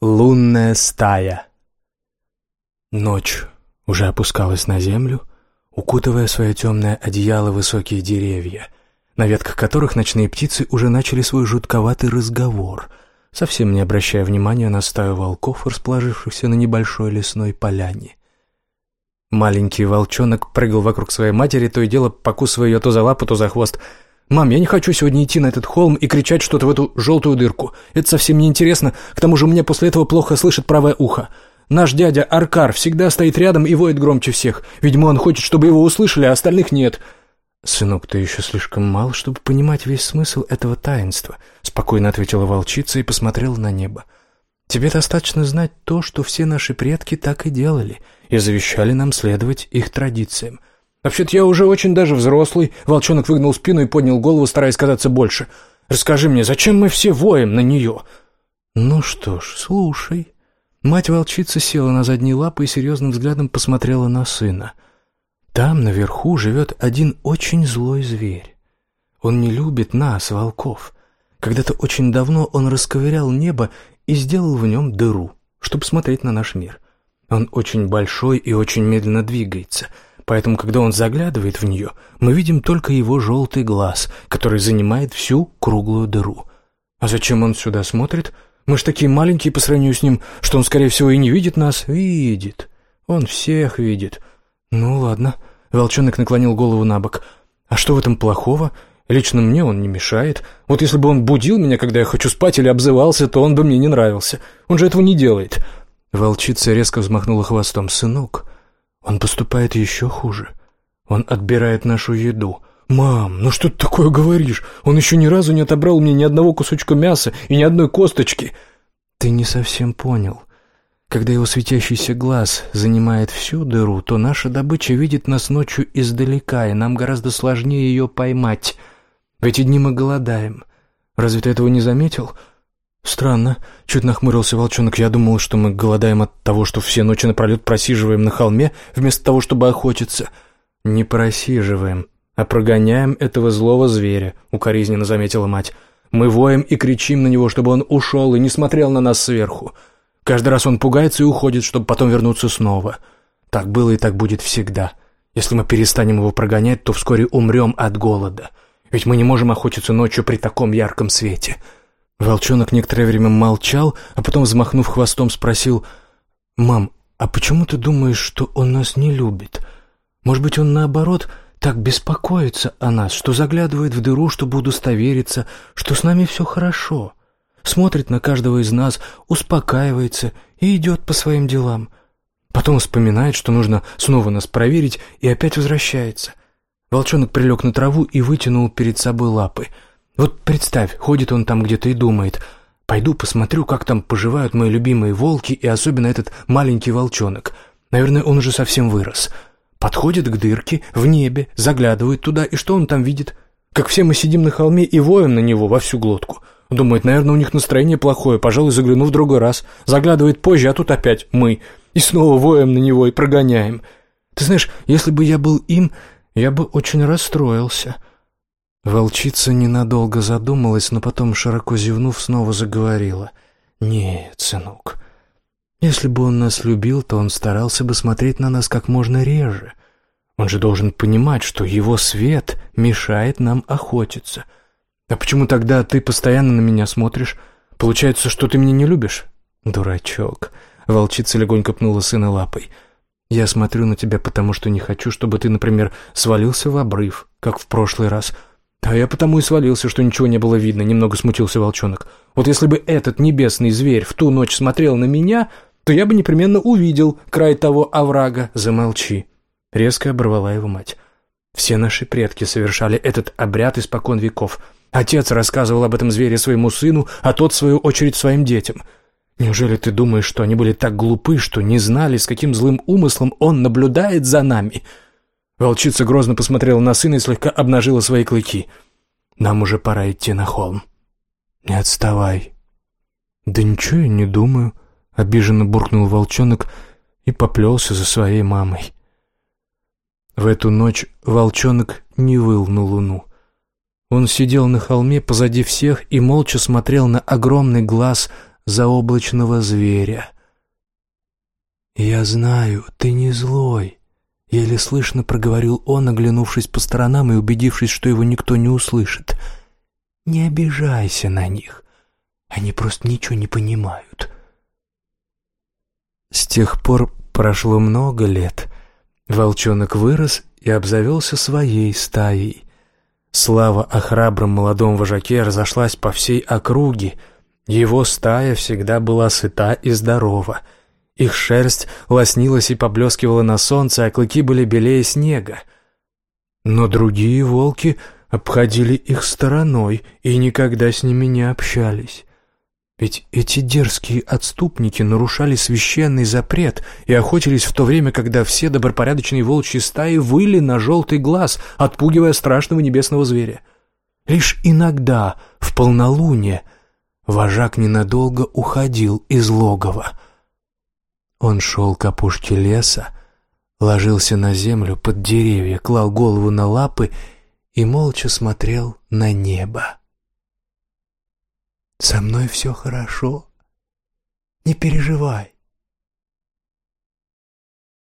Лунная стая. Ночь уже опускалась на землю, укутывая свое темное одеяло высокие деревья, на ветках которых ночные птицы уже начали свой жутковатый разговор, совсем не обращая внимания на стаю волков, расположившихся на небольшой лесной поляне. Маленький волчонок прыгал вокруг своей матери, то и дело покусывая ее то за лапу, то за хвост — «Мам, я не хочу сегодня идти на этот холм и кричать что-то в эту желтую дырку. Это совсем не интересно. К тому же меня после этого плохо слышит правое ухо. Наш дядя Аркар всегда стоит рядом и воет громче всех. Видимо, он хочет, чтобы его услышали, а остальных нет». «Сынок, ты еще слишком мал, чтобы понимать весь смысл этого таинства», — спокойно ответила волчица и посмотрела на небо. «Тебе достаточно знать то, что все наши предки так и делали, и завещали нам следовать их традициям. Вообще-то я уже очень даже взрослый. Волчонок выгнул спину и поднял голову, стараясь казаться больше. Расскажи мне, зачем мы все воем на нее? Ну что ж, слушай. Мать-волчица села на задние лапы и серьезным взглядом посмотрела на сына. Там, наверху, живет один очень злой зверь. Он не любит нас, волков. Когда-то очень давно он расковырял небо и сделал в нем дыру, чтобы смотреть на наш мир. Он очень большой и очень медленно двигается — поэтому, когда он заглядывает в нее, мы видим только его желтый глаз, который занимает всю круглую дыру. А зачем он сюда смотрит? Мы ж такие маленькие по сравнению с ним, что он, скорее всего, и не видит нас. Видит. Он всех видит. Ну, ладно. Волчонок наклонил голову на бок. А что в этом плохого? Лично мне он не мешает. Вот если бы он будил меня, когда я хочу спать или обзывался, то он бы мне не нравился. Он же этого не делает. Волчица резко взмахнула хвостом. «Сынок, он поступает еще хуже. Он отбирает нашу еду. «Мам, ну что ты такое говоришь? Он еще ни разу не отобрал мне ни одного кусочка мяса и ни одной косточки». «Ты не совсем понял. Когда его светящийся глаз занимает всю дыру, то наша добыча видит нас ночью издалека, и нам гораздо сложнее ее поймать. В эти дни мы голодаем. Разве ты этого не заметил?» «Странно», — чуть нахмурился волчонок. «Я думал, что мы голодаем от того, что все ночи напролет просиживаем на холме, вместо того, чтобы охотиться». «Не просиживаем, а прогоняем этого злого зверя», — укоризненно заметила мать. «Мы воем и кричим на него, чтобы он ушел и не смотрел на нас сверху. Каждый раз он пугается и уходит, чтобы потом вернуться снова. Так было и так будет всегда. Если мы перестанем его прогонять, то вскоре умрем от голода. Ведь мы не можем охотиться ночью при таком ярком свете». Волчонок некоторое время молчал, а потом, взмахнув хвостом, спросил, «Мам, а почему ты думаешь, что он нас не любит? Может быть, он, наоборот, так беспокоится о нас, что заглядывает в дыру, чтобы удостовериться, что с нами все хорошо, смотрит на каждого из нас, успокаивается и идет по своим делам. Потом вспоминает, что нужно снова нас проверить, и опять возвращается». Волчонок прилег на траву и вытянул перед собой лапы — вот представь, ходит он там где-то и думает, пойду посмотрю, как там поживают мои любимые волки и особенно этот маленький волчонок. Наверное, он уже совсем вырос. Подходит к дырке в небе, заглядывает туда, и что он там видит? Как все мы сидим на холме и воем на него во всю глотку. Думает, наверное, у них настроение плохое, пожалуй, загляну в другой раз. Заглядывает позже, а тут опять мы. И снова воем на него и прогоняем. Ты знаешь, если бы я был им, я бы очень расстроился. Волчица ненадолго задумалась, но потом, широко зевнув, снова заговорила. «Нет, сынок, если бы он нас любил, то он старался бы смотреть на нас как можно реже. Он же должен понимать, что его свет мешает нам охотиться. А почему тогда ты постоянно на меня смотришь? Получается, что ты меня не любишь?» «Дурачок!» Волчица легонько пнула сына лапой. «Я смотрю на тебя, потому что не хочу, чтобы ты, например, свалился в обрыв, как в прошлый раз» «А я потому и свалился, что ничего не было видно», — немного смутился волчонок. «Вот если бы этот небесный зверь в ту ночь смотрел на меня, то я бы непременно увидел край того оврага». «Замолчи», — резко оборвала его мать. «Все наши предки совершали этот обряд испокон веков. Отец рассказывал об этом звере своему сыну, а тот, в свою очередь, своим детям. Неужели ты думаешь, что они были так глупы, что не знали, с каким злым умыслом он наблюдает за нами?» Волчица грозно посмотрела на сына и слегка обнажила свои клыки. «Нам уже пора идти на холм». «Не отставай». «Да ничего я не думаю», — обиженно буркнул волчонок и поплелся за своей мамой. В эту ночь волчонок не выл на луну. Он сидел на холме позади всех и молча смотрел на огромный глаз заоблачного зверя. «Я знаю, ты не злой», — еле слышно проговорил он, оглянувшись по сторонам и убедившись, что его никто не услышит. «Не обижайся на них, они просто ничего не понимают». С тех пор прошло много лет. Волчонок вырос и обзавелся своей стаей. Слава о храбром молодом вожаке разошлась по всей округе. Его стая всегда была сыта и здорова. Их шерсть лоснилась и поблескивала на солнце, а клыки были белее снега. Но другие волки обходили их стороной и никогда с ними не общались. Ведь эти дерзкие отступники нарушали священный запрет и охотились в то время, когда все добропорядочные волчьи стаи выли на желтый глаз, отпугивая страшного небесного зверя. Лишь иногда, в полнолуние, вожак ненадолго уходил из логова. Он шел к опушке леса, ложился на землю под деревья, клал голову на лапы и молча смотрел на небо. Со мной все хорошо. Не переживай.